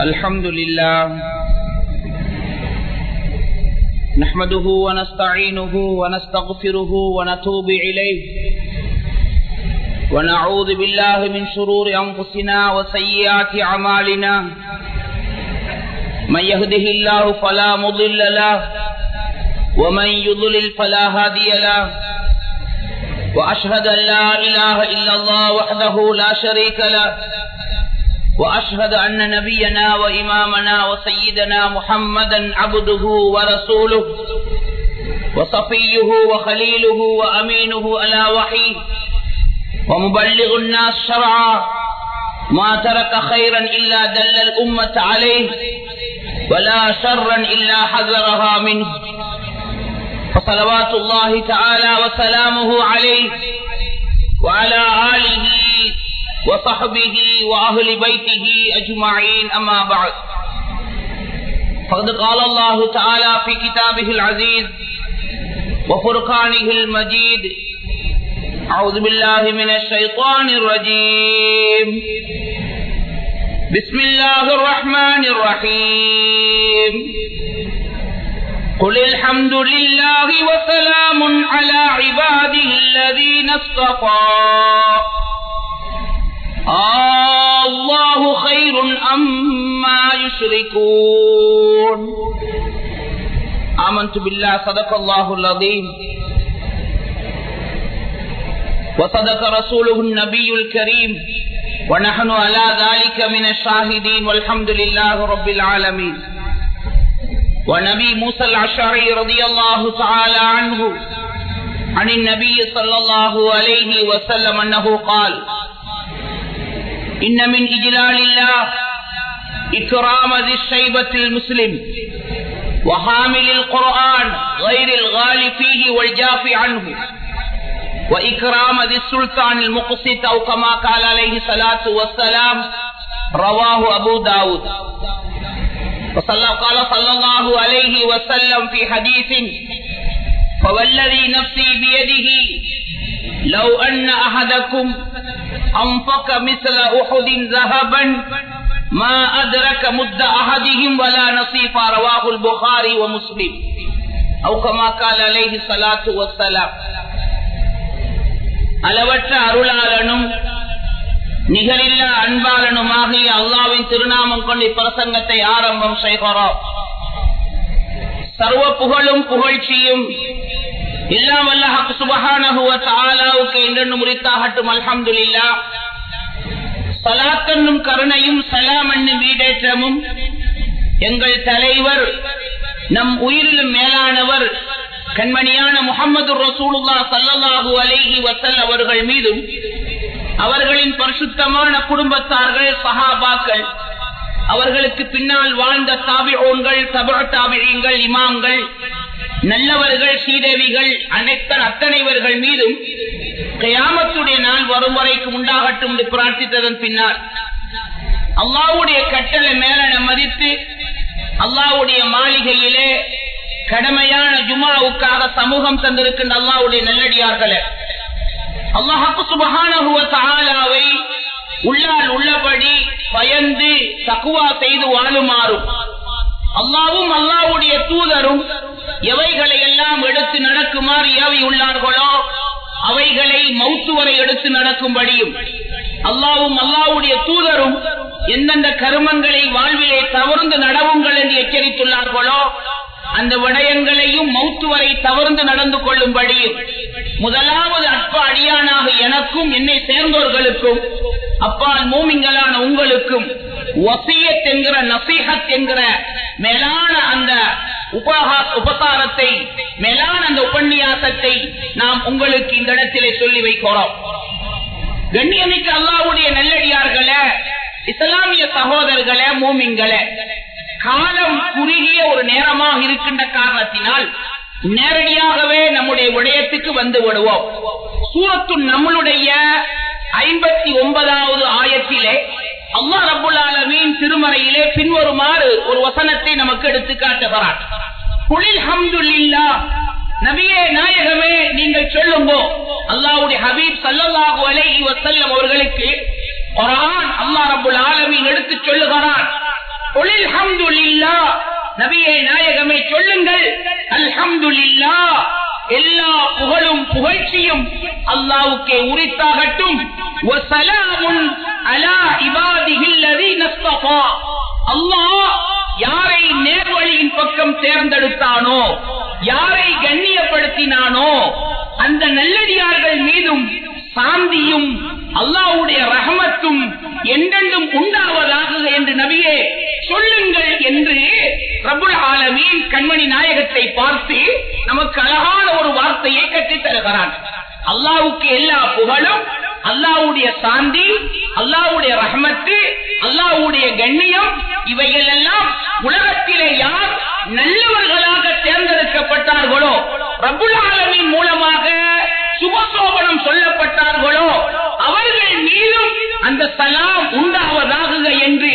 الحمد لله نحمده ونستعينه ونستغفره ونتوب إليه ونعوذ بالله من شرور أنفسنا وسيئات أعمالنا من يهده الله فلا مضل له ومن يضلل فلا هادي له وأشهد أن لا إله إلا الله وحده لا شريك له وأشهد أن نبينا وإمامنا وسيدنا محمدا عبده ورسوله وصفيه وخليله وأمينه على وحيه ومبلغ الناس شرعا ما ترك خيرا إلا دل الأمة عليه ولا شرا إلا حذرها منه فصلوات الله تعالى وسلامه عليه وعلى آله وصحبه وأهل بيته أجمعين أما بعد. فقد قال الله تعالى في كتابه العزيز وفرقانه المجيد أعوذ بالله من الشيطان الرجيم. بسم الله الرحمن الرحيم. قل الحمد لله وسلام على عباده الذين اصطفى. الله خير أما يشركون. آمنت بالله صدق الله العظيم. وصدق رسوله النبي الكريم. ونحن على ذلك من الشاهدين والحمد لله رب العالمين. ونبي موسى العشعري رضي الله تعالى عنه عن النبي صلى الله عليه وسلم أنه قال إن من إجلال الله إكرام ذي الشيبة المسلم وحامل القرآن غير الغال فيه والجاف عنه وإكرام ذي السلطان المقسط أو كما قال عليه الصلاة والسلام رواه أبو داود. وصلى قال صلى الله عليه وسلم في حديث فوالذي نفسي بيده لو أن أحدكم أنفق مثل أحد ذهبا ما أدرك مد أحدهم ولا نصيف رواه البخاري ومسلم أو كما قال عليه الصلاة والسلام அளவற்ற அருளாளனும் நிகரில்ல அன்பாளனுமாகிய அல்லாவின் திருநாமம் கொண்டு பிரசங்கத்தை ஆரம்பம் செய்கிறோம் சர்வ புகழும் புகழ்ச்சியும் எல்லாம் அல்லாஹ் சுபஹானஹுவ தஆலாவுக்கு என்றென்றும் உரித்தாகட்டும் சலாத்தன்னும் கருணையும் சலாம் என்னும் வீடேற்றமும் எங்கள் தலைவர் நம் உயிரிலும் மேலானவர் கண்மணியான முகமது ரசூலுல்லா சல்லல்லாஹு அலைஹி வசல் அவர்கள் மீதும் அவர்களின் பரிசுத்தமான குடும்பத்தார்கள் சஹாபாக்கள் அவர்களுக்கு பின்னால் வாழ்ந்த தாபிஓன்கள் தபா தாபிகள் இமாம்கள் நல்லவர்கள் ஸ்ரீதேவிகள் அனைத்த அத்தனைவர்கள் மீதும் கயாமத்துடைய நாள் வரும் வரைக்கும் உண்டாகட்டும் என்று பிரார்த்தித்ததன் பின்னால். அல்லாவுடைய கட்டளை மேலன மதித்து அல்லாவுடைய மாளிகையிலே கடமையான ஜுமாவுக்காக சமூகம் தந்திருக்கின்ற அல்லாவுடைய நல்லடியார்களே. அல்லாஹு சுபகானவை உள்ளால் உள்ளபடி பயந்து தக்குவா செய்து வாழுமாறும். அல்லாவும் அல்லாவுடைய தூதரும் எவைகளை எல்லாம் எடுத்து நடக்குமாறு ஏவி உள்ளார்களோ அவைகளை மௌத்துவரை எடுத்து நடக்கும்படியும். அல்லாவும் அல்லாவுடைய தூதரும் எந்தெந்த கருமங்களை வாழ்விலே தவறுந்து நடவுங்கள் என்று எச்சரித்துள்ளார்களோ அந்த விடயங்களையும் மௌத்துவரை தவறுந்து நடந்து கொள்ளும்படியும். முதலாவது அற்ப அடியானாக எனக்கும் என்னை சேர்ந்தோர்களுக்கும் அப்பால் மூமிங்களான உங்களுக்கும் வசியத் என்கிற நசீகத் என்கிற மேலான அந்த உபகா உபகாரத்தை மேலான அந்த உபன்யாசத்தை நாம் உங்களுக்கு இந்த இடத்திலே சொல்லி வைக்கிறோம். கண்ணியமிக்க அல்லாவுடைய நல்லடியார்களே இஸ்லாமிய சகோதரர்களே மூமிங்களே காலம் குறுகிய ஒரு நேரமாக இருக்கின்ற காரணத்தினால் நேரடியாகவே நம்முடைய விடயத்துக்கு வந்து விடுவோம். சூரத்து நம்மளுடைய ஐம்பத்தி ஒன்பதாவது ஆயத்திலே அல்லா ரபுல் ஆலமீன் திருமறையிலே பின்வருமாறு ஒரு வசனத்தை நமக்கு எடுத்து காட்டுகிறார். குளில் ஹம்துல்லா நபியே நாயகமே நீங்கள் சொல்லுங்கோ. அல்லாவுடைய ஹபீப் சல்லாஹு அலை வசல்லம் அவர்களுக்கு குர்ஆன் அல்லாஹ் ரப்பல் ஆலமீன் எடுத்து சொல்லுகிறான் நபியே நாயகமே சொல்லுங்கள். அல்ஹம்துல்லா எல்லா புகழும் புகழ்ச்சியும் அல்லாவுக்கே உரித்தாகட்டும். அலா அல்லாஹ் யாரை நேர்வழியின் பக்கம் தேர்ந்தெடுத்தானோ யாரை கண்ணியப்படுத்தினானோ அந்த நல்லடியார்கள் மீதும் சாந்தியும் அல்லாவுடைய ரஹமத்தும் என்றென்றும் உண்டாவதாக என்று நபியே சொல்லுங்கள் என்று பிரபுல் ஆலமீன் கண்மணி நாயகத்தை பார்த்து நமக்கு அழகான ஒரு வார்த்தையை கற்றுத் தருகிறான். அல்லாவுக்கு எல்லா புகழும் அல்லாவுடைய சாந்தி அல்லாவுடைய ரஹமத்து அல்லாவுடைய கண்ணியம் இவைகள் எல்லாம் உலகத்திலே யார் நல்லவர்களாக தேர்ந்தெடுக்கப்பட்டார்களோ ரபுல் ஆலமின் மூலமாக சுபசோபனம் சொல்லப்பட்டார்களோ அவர்கள் மீதும் அந்த சலாம் உண்டாவதாக என்று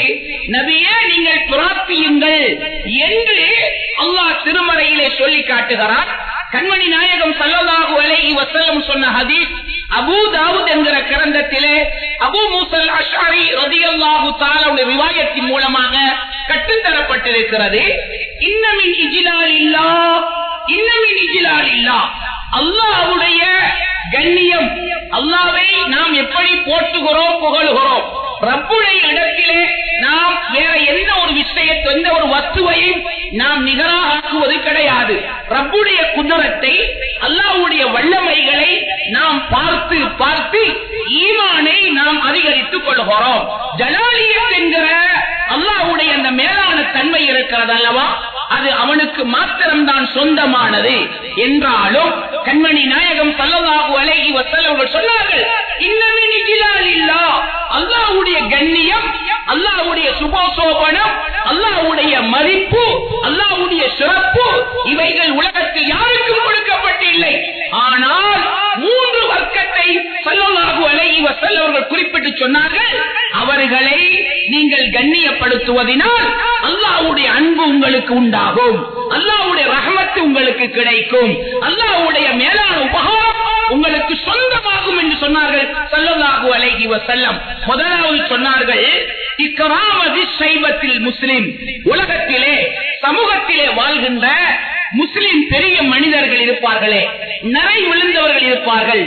நபியே நீங்கள் பிரார்த்தியுங்கள் என்று அல்லாஹ் திருமறையிலே சொல்லி காட்டுகிறார். கண்மணி நாயகம் சல்லல்லாஹு அலைஹி வசல்லம் சொன்ன ஹதீஸ் அபு தாவூத் என்கிற கிரந்தத்திலே அபு மூசல் அஷாரி ரதியல்லாஹு தாலாவுடைய விவாயத்தின் மூலமாக கற்றுத்தரப்பட்டிருக்கிறது இன்னமின் இஜிலால் இல்லா இன்னமின் இஜிலால் இல்லா அல்லாஹ்வுடைய கண்ணியம். அல்லாவை நாம் எப்படி போற்றுகிறோம் புகழுகிறோம்? ரப்புடைய இடத்திலே நாம் வேற எந்த ஒரு விஷயத்தை எந்த ஒரு வஸ்துவையும் நாம் நிகராக கிடையாது. ரப்புடைய குதிரத்தை அல்லாவுடைய வல்லமைகளை நாம் பார்த்து பார்த்து ஈமானை நாம் அதிகரித்துக் கொள்கிறோம். ஜலாலியம் என்கிற அல்லாவுடைய அந்த மேலான தன்மை இருக்கிறது அல்லவா? அது அவனுக்கு மாத்திரம்தான் சொந்தமானது என்றாலும் கண்மணி நாயகம் சல்லல்லாஹு அலைஹி வசல்லவர்கள் சொன்னார்கள் இன்னமின் இஜ்லால் இல்லா அல்லாஹ்வுடைய கண்ணியம் அல்லாஹ்வுடைய சுபசோபனம் அல்லாஹ்வுடைய மதிப்பு அல்லாஹ்வுடைய சிறப்பு இவைகள் உலகத்தில் யாருக்கும் கொடுக்கப்பட்டில்லை. ஆனால் மூன்று வர்க்கத்தை செல்லலாகு அலைஹி செல்லவர்கள் குறிப்பிட்டு சொன்னார்கள். அவர்களை நீங்கள் கண்ணியப்படுத்துவதனால் அல்லாவுடைய அன்பு உங்களுக்கு உண்டாகும். அல்லாவுடைய ரகமத்து உங்களுக்கு கிடைக்கும். அல்லாவுடைய மேலான உபகாரம் உங்களுக்கு சொந்தமாகும் என்று சொன்னார்கள் செல்லலாகு அலைஹி செல்லம் முதலாவது சொன்னார்கள் இக்கராமதி சைவத்தில் முஸ்லிம். உலகத்திலே சமூகத்திலே வாழ்கின்ற முஸ்லிம் பெரிய மனிதர்கள் இருப்பார்களே நரை விழுந்தவர்கள் இருப்பார்கள்.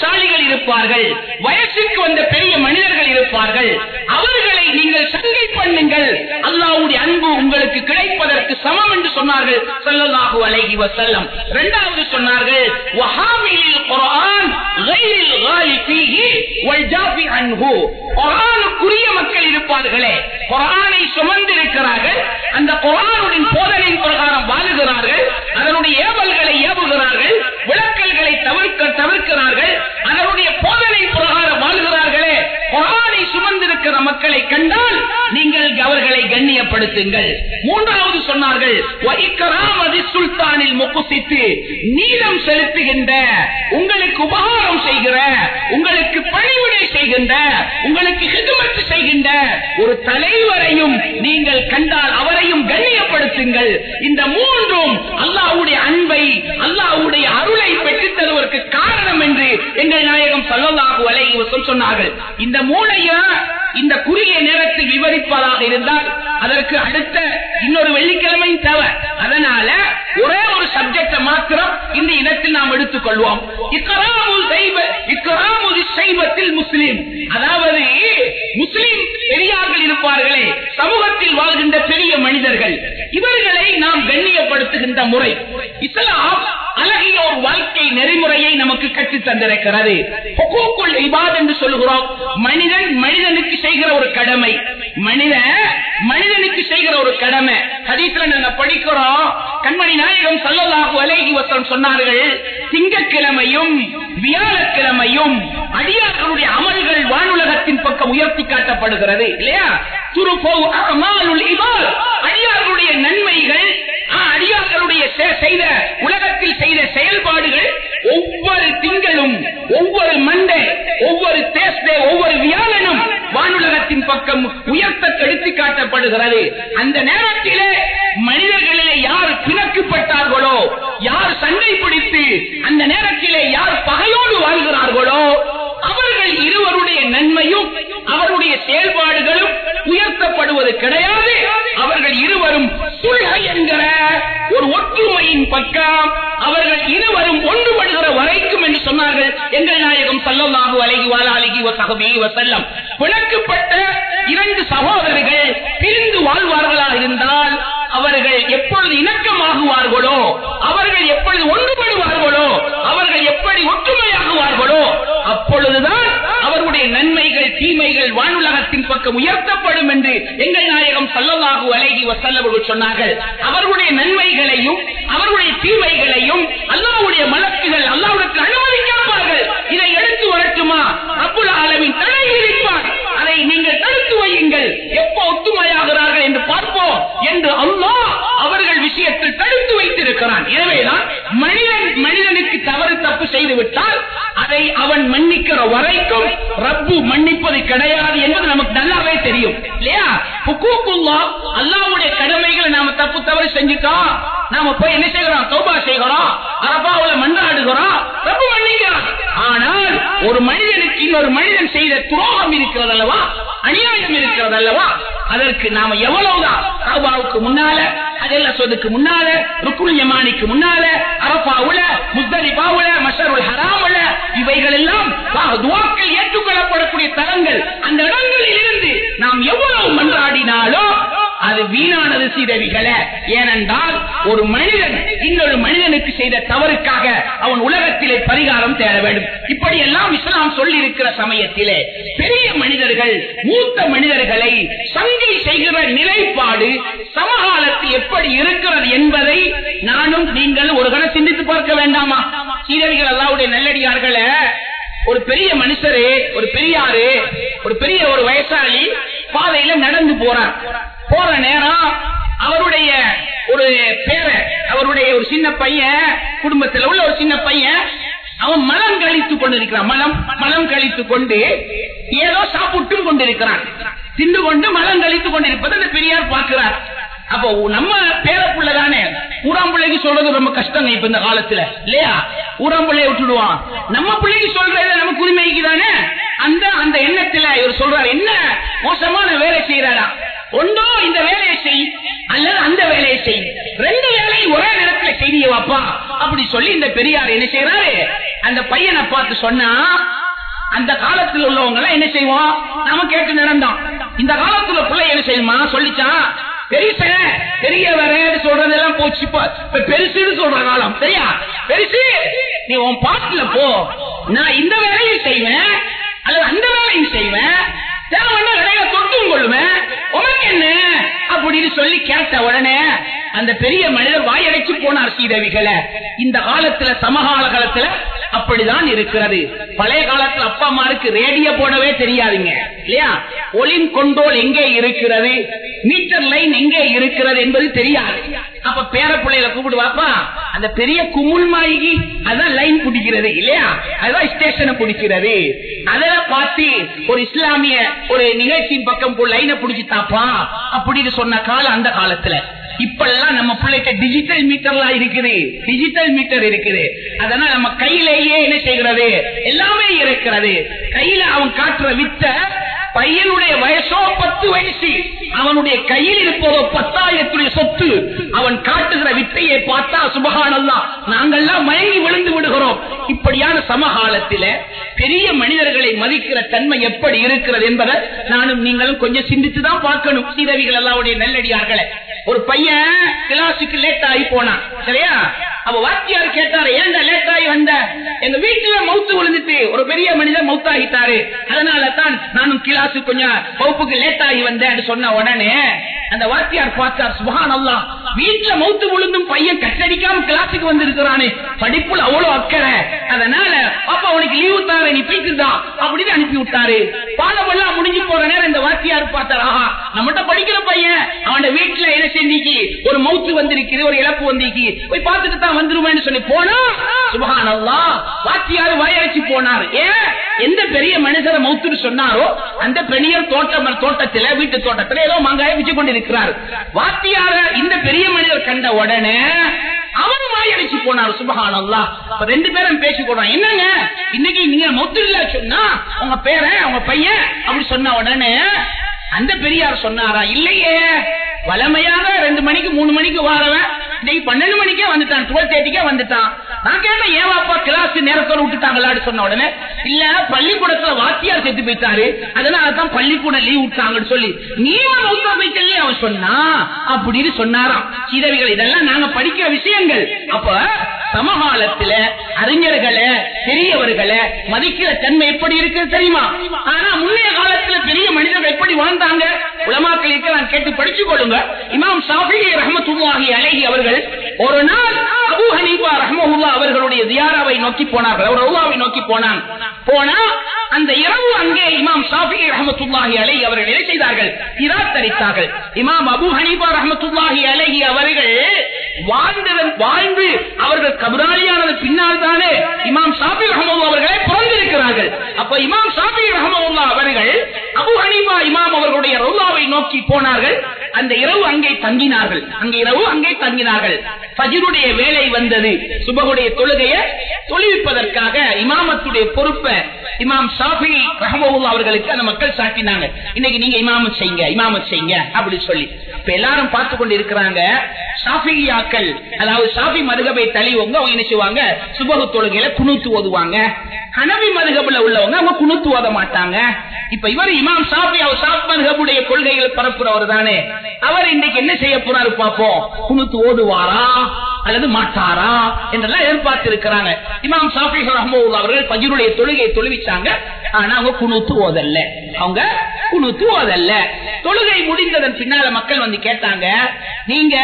அனுபவசாலிகள் இருப்பார்கள் வயசுக்கு வந்த பெரிய மனிதர்கள் இருப்பார்கள். அவர்களை நீங்கள் சங்கை பண்ணுங்கள். அல்லாவுடைய அன்பு உங்களுக்கு கிடைப்பதற்கு சமம் என்று சொன்னார்கள். ஸல்லல்லாஹு அலைஹி வஸல்லம். இரண்டாவது சொன்னார்கள் வஹாமிலில் குர்ஆன் கைரில் காலி வல் ஜாஃபி அன்ஹு. குர்ஆனுக்குரிய மக்கள் இருப்பார்களே குர்ஆனை சுமந்திருக்கிறார்கள். அந்த குர்ஆனுடைய போதனையின் பிரகாரம் வாழுகிறார்கள். அதனுடைய ஏவல்களை ஏவுகிறார்கள். விளக்கல்களை தவிர்க்க தவிர்க்கிறார்கள் அதனுடைய போதனை பிரகாரம் வாழ்கிறார்களே குரானை சுமந்திருக்கிற மக்களை கண்டால் நீங்கள் அவர்களை கண்ணியப்படுத்துங்கள். மூன்றாவது சொன்னார்கள் சுல்தானில் முக்குசித்து நீளம் செலுத்துகின்ற உங்களுக்கு உபகாரம் செய்கிற உங்களுக்கு பணிவிடை செய்கின்ற உங்களுக்கு ஹிதுமத்து செய்கின்ற ஒரு தலைவரையும் நீங்கள் கண்டால் அவரையும் கண்ணியப்படுத்துங்கள். இந்த மூன்றும் அல்லாஹ்வுடைய அன்பை அல்லாஹ்வுடைய அருளை பெற்றுத் தருவதற்கு காரணம் என்று எங்கள் நாயகம் சல்லல்லாஹு அலை சொன்னார்கள். இந்த மூளையும் இந்த குறுகிய நேரத்தில் விவரிப்பதாக இருந்தால் அதற்கு அடுத்த இன்னொரு வெள்ளிக்கிழமை தேவை. அதனால ஒரே ஒரு சப்ஜெக்ட மாத்திரம் இந்த இனத்தில் நாம் எடுத்துக் கொள்வோம் இக்கராமுல் சைவ சைவத்தில் முஸ்லிம். அதாவது முஸ்லிம் பெரியார்கள் இருப்பார்களே சமூகத்தில் வாழ்கின்ற பெரிய மனிதர்கள். இவர்களை நாம் கண்ணியப்படுத்துகின்ற முறை. இஸ்லாம் அழகிய ஒரு வாழ்க்கை நெறிமுறையை நமக்கு கற்று தந்திருக்கிறது. என்று சொல்கிறோம். மனிதன் மனிதனுக்கு செய்கிற ஒரு கடமை. மனித மனிதனுக்கு செய்கிற ஒரு கடமை. ஹதீஸ்ல நாங்க படிக்கிறோம். கண்மணி நாயகம் சல்லல்லாஹு அலைஹி வஸல்லம் சொன்னார்கள் திங்கட்கிழமையும் வியாழக்கிழமையும் அடியார்களுடைய அமல்கள் வானுலகத்தின் பக்கம் உயர்த்தி காட்டப்படுகிறது. இல்லையா? துருபோ அடியார்களுடைய நன்மைகள் அடியார்களுடைய செ- செய்த உலகத்தில் செய்த செயல்பாடுகள் ஒவ்வொரு திங்களும் ஒவ்வொரு மண்டே ஒவ்வொரு தேஸ்டே ஒவ்வொரு வியாழனும் வானுலகத்தின் பக்கம் உயர்த்த எடுத்து காட்டப்படுகிறது. அந்த நேரத்திலே மனிதர்களிலே யார் பிணக்குப்பட்டார்களோ யார் சண்டை பிடித்து அந்த நேரத்திலே யார் பகையோடு வாழ்கிறார்களோ அவர்கள் இருவருடைய நன்மையும் அவருடைய செயல்பாடுகளும் உயர்த்தப்படுவது கிடையாது. அவர்கள் இருவரும் சுல்ஹ என்கிற ஒரு ஒற்றுமையின் பக்கம் அவர்கள் இருவரும் ஒன்றுபடுகிற வரைக்கும் என்று சொன்னார்கள். எங்கள் நாயகம் சல்லல்லாஹு அலைஹி வஸல்லம் வசகமே வசல்லம் விளக்கப்பட்ட இரண்டு சகோதரர்கள் பிரிந்து வாழ்வார்களாக இருந்தால் அவர்கள் எப்பொழுது இணக்கமாகுவார்களோ அவர்கள் எப்பொழுது ஒன்றுபடுவார்களோ அவர்கள் எப்படி ஒற்றுமையாகுவார்களோ அப்பொழுதுதான் அவர்களுடைய நன்மை தீமைகள் வானுலகத்தின் பக்கம் உயர்த்தப்படும் என்று எங்கள் நாயகம் சல்லல்லாஹு அலைஹி வசல்லவர்கள் அவர்கள் சொன்னார்கள். அவர்களுடைய நன்மைகளையும் அவர்களுடைய தீமைகளையும் அல்லாவுடைய மலக்குகள் அல்லாஹ்வுக்கு அனுமதிக்காப்பார்கள் இதை எடுத்து வரட்டுமா? ரப்புல் அளவின் தடை விதிப்பார் அதை நீங்கள் தடுத்து வையுங்கள். எப்போ ஒத்துமையாகிறார்கள் என்று பார்ப்போம் என்று அல்லாஹ் அவர்கள் விஷயத்தில் தடுத்து வைத்திருக்கிறான். எனவேதான் மனிதன் மனிதனுக்கு தவறு தப்பு செய்து விட்டால் அதை அவன் மன்னிக்கிற வரைக்கும் ரப்பு மன்னிப்பது கிடையாது என்பது நமக்கு நல்லாவே தெரியும். இல்லையா? ஹுக்கூக்குல்லா அல்லாவுடைய கடமைகளை நாம தப்பு தவறு செஞ்சுட்டோம் நாம போய் என்ன செய்கிறோம்? தௌபா செய்கிறோம். அரபாவுல மன்றாடுகிறோம். ரப்பு மன்னிக்கிறான். ஆனால் ஒரு மனிதனுக்கு இன்னொரு மனிதன் செய்த துரோகம் இருக்கிறது அல்லவா? அநியாயம் இருக்கிறது அல்லவா? அதற்கு நாம எவ்வளவுதான் காபாவுக்கு முன்னால அதெல்லாம் சொதுக்கு முன்னால ருக்குல் யமானிக்கு முன்னால அரபாவுல முஸ்தலிபாவுல மஷருல் ஹராமுல இவைகள் எல்லாம் துவாக்கள் ஏற்றுக்கொள்ளப்படக்கூடிய தரங்கள் அந்த இடங்களில் இருந்து நாம் எவ்வளவு மன்றாடினாலும் அது வீணானது சீதவிகளை ஏனென்றால் ஒரு மனிதன் இன்னொரு மனிதனுக்கு செய்த தவறுக்காக அவன் உலகத்திலே பரிகாரம் தேட வேண்டும். இப்படி எல்லாம் இஸ்லாம் சொல்லி இருக்கிற சமயத்திலே பெரிய மனிதர்கள் மூத்த மனிதர்களை சங்கி செய்கிற நிலைப்பாடு சமகாலத்தில் எப்படி இருக்கிறது என்பதை நானும் நீங்கள் ஒரு கணம் சிந்தித்து பார்க்க வேண்டாமா? சீதவிகள் அல்லாவுடைய நல்லடியார்களை ஒரு பெரிய மனுஷரு ஒரு பெரியாரு ஒரு பெரிய ஒரு வயசாளி பாதையில நடந்து போறார். போற நேரம் அவருடைய ஒரு பேர அவருடைய ஒரு சின்ன பையன் குடும்பத்தில் உள்ள ஒரு சின்ன பையன் அவன் மலம் கழித்துக் கொண்டிருக்கிறான். மலம் மலம் கழித்துக் கொண்டு ஏதோ சாப்பிட்டு கொண்டிருக்கிறான். தின்று கொண்டு மலம் கழித்துக் கொண்டிருப்பது அந்த பெரியார் பார்க்கிறார். அப்போ நம்ம பேர தானே ஊராம் பிள்ளைக்கு சொல்றது ரொம்ப கஷ்டங்க இப்ப இந்த காலத்துல இல்லையா? உரம்புள்ளைய விட்டுடுவான். நம்ம பிள்ளைக்கு சொல்றது நமக்கு உரிமைக்கு தானே அந்த அந்த எண்ணத்துல இவர் சொல்றாரு என்ன மோசமான வேலை செய்யறாரா ஒன்றோ இந்த வேலையை செய் அல்லது அந்த வேலையை செய். ரெண்டு வேலையும் ஒரே நேரத்துல செய்திய வாப்பா. அப்படி சொல்லி இந்த பெரியார் என்ன செய்யறாரு அந்த பையனை பார்த்து சொன்னா அந்த காலத்தில் உள்ளவங்க எல்லாம் என்ன செய்வோம்? நாம கேட்டு நடந்தோம். இந்த காலத்துல பிள்ளை என்ன செய்யுமா? சொல்லிச்சான் பெருச பெரிய வரேன்னு சொல்றதெல்லாம் போச்சு பெருசுன்னு சொல்ற காலம். சரியா? பெருசு நீ உன் பாட்டுல போ. நான் இந்த வேலையும் செய்வேன் அல்லது அந்த வேலையும் செய்வேன். தேவைன்னா கடையில தொட்டும் கொள்ளுவேன் உனக்கு என்ன? அப்படின்னு சொல்லி கேட்ட உடனே அந்த பெரிய மனிதர் வாயடைச்சு போனார் சீதவிகளை இந்த காலத்துல சமகால காலத்துல அப்படிதான் இருக்கிறது. பழைய காலத்துல அப்பா அம்மாருக்கு ரேடியோ போடவே தெரியாதுங்க. இல்லையா? ஒளின் கொண்டோல் எங்கே இருக்கிறது? மீட்டர் லைன் எங்கே இருக்கிறது என்பது தெரியாது. அப்ப பேர பிள்ளைகளை கூப்பிடுவாப்பா அந்த பெரிய குமுள் மாயி அதான் லைன் பிடிக்கிறது. இல்லையா? அதுதான் ஸ்டேஷனை பிடிக்கிறது. அதெல்லாம் பார்த்து ஒரு இஸ்லாமிய ஒரு நிகழ்ச்சியின் பக்கம் போய் லைனை தாப்பா அப்படின்னு சொன்ன காலம் அந்த காலத்துல. இப்பெல்லாம் நம்ம பிள்ளைக்கு டிஜிட்டல் மீட்டர்லாம் இருக்குது. டிஜிட்டல் மீட்டர் இருக்குது. அதனால நம்ம கையிலேயே என்ன செய்கிறது? எல்லாமே இருக்கிறது. கையில அவன் காட்டுற வித்த பையனுடைய வயசோ பத்து வயசு. அவனுடைய கையில் இருப்பதோ பத்தாயிரத்துடைய சொத்து. அவன் காட்டுகிற வித்தையை பார்த்தா சுபகானல்லாம் நாங்கள்லாம் மயங்கி விழுந்து விடுகிறோம். இப்படியான சமகாலத்தில பெரிய மனிதர்களை மதிக்கிற தன்மை எப்படி இருக்கிறது என்பதை நானும் நீங்களும் கொஞ்சம் சிந்தித்து தான் பார்க்கணும். சீரவிகள் எல்லாவுடைய நல்லடியார்களை. ஒரு பையன் கிளாஸுக்கு லேட் ஆகி போனான். சரியா? அவ வாத்தியார் கேட்டாரு ஏன்டா லேட் ஆகி வந்த? எங்க வீட்டுல மவுத்து விழுந்துட்டு ஒரு பெரிய மனிதர் மவுத்தாகிட்டாரு. அதனால தான் நானும் கிளாஸுக்கு கொஞ்சம் வகுப்புக்கு லேட் ஆகி வந்தேன் சொன்ன உடனே அந்த வாத்தியார் பார்த்தார் சுகான் அல்லா வீட்டுல மௌத்து விழுந்தும் பையன் கட்டடிக்காம கிளாஸுக்கு வந்திருக்கிறானே படிப்புல அவ்வளவு அக்கறை அதனால அப்ப அவனுக்கு லீவு தார நீ போய்க்குதான் அப்படின்னு அனுப்பி விட்டாரு. பாடம் எல்லாம் முடிஞ்சு போற நேரம் இந்த வாத்தியார் பார்த்தார் ஆஹா நம்மகிட்ட படிக்கிற பையன் அவன் வீட்டுல என்ன செஞ்சிக்கு? ஒரு மௌத்து வந்திருக்கு ஒரு இழப்பு வந்திருக்கு போய் பார்த்துட்டு தான் வந்துருவேன்னு சொல்லி போனா சுபகான் அல்லா வாத்தியார் வாயடிச்சு போனார். ஏன் எந்த பெரிய மனுஷரை மௌத்துன்னு சொன்னாரோ அந்த பெரிய தோட்டம் தோட்டத்துல வீட்டு தோட்டத்துல ஏதோ மங்காய வச்சு கொண்டிருக்கிறார் வாத்தியார இந்த பெரிய மனிதர் கண்ட உடனே அவர் வாயடிச்சு போனார் சுபகான் அல்லா ரெண்டு பேரும் பேசி போடுறான் என்னங்க? இன்னைக்கு நீங்க மொத்து இல்ல சொன்னா உங்க பேர உங்க பையன் அப்படி சொன்ன உடனே அந்த பெரியார் சொன்னாரா? இல்லையே. வளமையாக ரெண்டு மணிக்கு மூணு மணிக்கு வாரவன். இன்னைக்கு பன்னெண்டு மணிக்கே வந்துட்டான் டுவெல் தேர்ட்டிக்கே வந்துட்டான். நான் கேட்டேன் ஏன் வாப்பா கிளாஸ் நேரத்தோட விட்டுட்டாங்களான்னு சொன்ன உடனே இல்ல பள்ளிக்கூடத்துல வாத்தியார் செத்து போயிட்டாரு. அதனாலதான் பள்ளிக்கூடம் லீவ் விட்டாங்கன்னு சொல்லி நீ வகுப்பா போயிட்டே அவன் சொன்னா அப்படின்னு சொன்னாராம். சீதவிகள் இதெல்லாம் நாங்க படிக்கிற விஷயங்கள். அப்ப சமகாலத்துல அறிஞர்களை பெரியவர்களை மதிக்கிற தன்மை எப்படி இருக்கு தெரியுமா? ஆனா முன்னைய காலத்துல பெரிய மனிதர்கள் எப்படி வாழ்ந்தாங்க? உலமாக்கள் இருக்க நான் கேட்டு படிச்சு கொள்ளுங்க. இமாம் ஷாஃபி ரஹமத்துல்லாஹி அழகி அவர்கள் ஒரு நாள் அபு ஹனீபா ரஹமஹுல்லா அவர்களுடைய தியாராவை நோக்கி போனார்கள். அவர் ரவுலாவை நோக்கி போனான். போனா அந்த இரவு அங்கே இமாம் ஷாஃபி ரஹமத்துல்லாஹி அலைஹி அவர்கள் என்ன செய்தார்கள்? நிராகரித்தார்கள் இமாம் அபு ஹனீபா ரஹமத்துல்லாஹி அலைஹி அவர்கள் வாழ்ந்ததன் வாழ்ந்து அவர்கள் கபராளியானது பின்னால் தானே இமாம் ஷாஃபி ரஹமல்லா அவர்களே பிறந்திருக்கிறார்கள். அப்ப இமாம் ஷாஃபி ரஹமல்லா அவர்கள் அபு ஹனீஃபா இமாம் அவர்களுடைய ரவுலாவை நோக்கி போனார்கள். அந்த இரவு அங்கே தங்கினார்கள். அங்கே இரவு அங்கே தங்கினார்கள். பஜிருடைய வேலை வந்தது. சுபகுடைய தொழுகையை தொழில்விப்பதற்காக இமாமத்துடைய பொறுப்பை இமாம் ஷாஃபி ரஹமவுல்லா அவர்களுக்கு அந்த மக்கள் சாட்டினாங்க. இன்னைக்கு நீங்க இமாமத் செய்யுங்க இமாமத் செய்யுங்க அப்படி சொல்லி. இப்ப எல்லாரும் பார்த்து கொண்டு இருக்கிறாங்க. ஷாஃபியாக்கள் அதாவது ஷாஃபி மதுகபை தழிவங்க அவங்க என்ன செய்வாங்க? சுபகு தொழுகையில குணுத்து ஓதுவாங்க. ஹனவி மதுகபுல உள்ளவங்க அவங்க குணுத்து ஓத மாட்டாங்க. இப்ப இவர் இமாம் ஷாஃபி அவர் ஷாஃப் மதுகபுடைய கொள்கைகள் பரப்புறவர் தானே அவர் இன்னைக்கு என்ன செய்ய போறாரு பாப்போம்? குணுத்து ஓதுவாரா? அல்லது மாட்டாரா என்றெல்லாம் எதிர்பார்த்து இருக்கிறாங்க இமாம் ஷாஃபி ரஹ்மவுல்லா அவர்கள் பஜிருடைய தொழுகையை தொழுவிச்சாங்க. ஆனா அவங்க குணுத்து ஓதல்ல. அவங்க குணுத்து ஓதல்ல. தொழுகை முடிந்ததன் பின்னால மக்கள் வந்து கேட்டாங்க நீங்க